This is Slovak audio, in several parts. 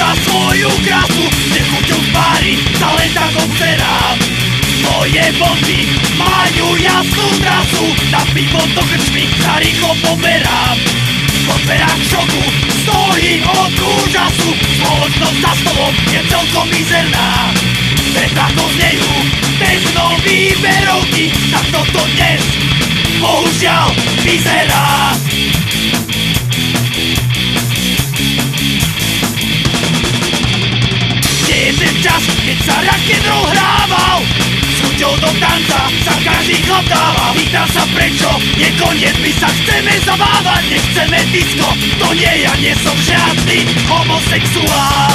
za svoju krásu. Nechuťou tvári, stále tak obzerám Moje boty majú jasnú trasu. Na pivo do krčmy sa rýchlo poberám Poberám šoku, stojí od úžasu. Spoločnosť za stolom je celkom mizerná. Vedľa to znejú temnou výberovky Tak toto dnes, bohužiaľ, vyzerá. Do tanca sa každý chlap dáva. Pýtam sa prečo, je koniec, my sa chceme zabávať Nechceme disco, to nie, ja nie som žiadny homosexuál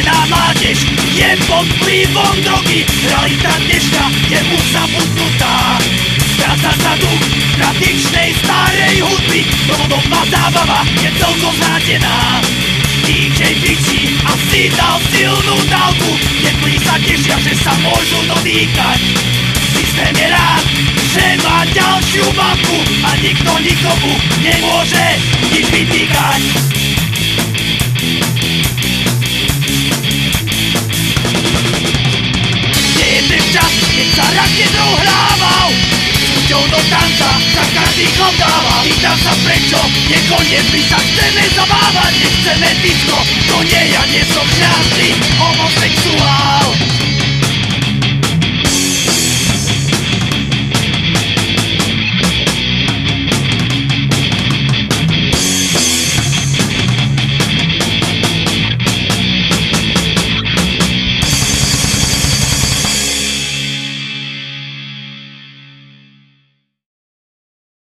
Skazená mládež je pod vplyvom drogy. Realita dneška je už zabudnutá Stráca sa duch tradičnej starej hudby. Novodobná zábava je celkom znádená DJ Pichi asi dal silnú dávku Teplí sa tešia, že sa môžu dotýkať. Systém je rád, že má ďalšiu babku A nikto nikomu nemôže nič vytýkať Pýtam sa prečo, je koniec, my sa chceme zabávať Nechceme disco, to nie,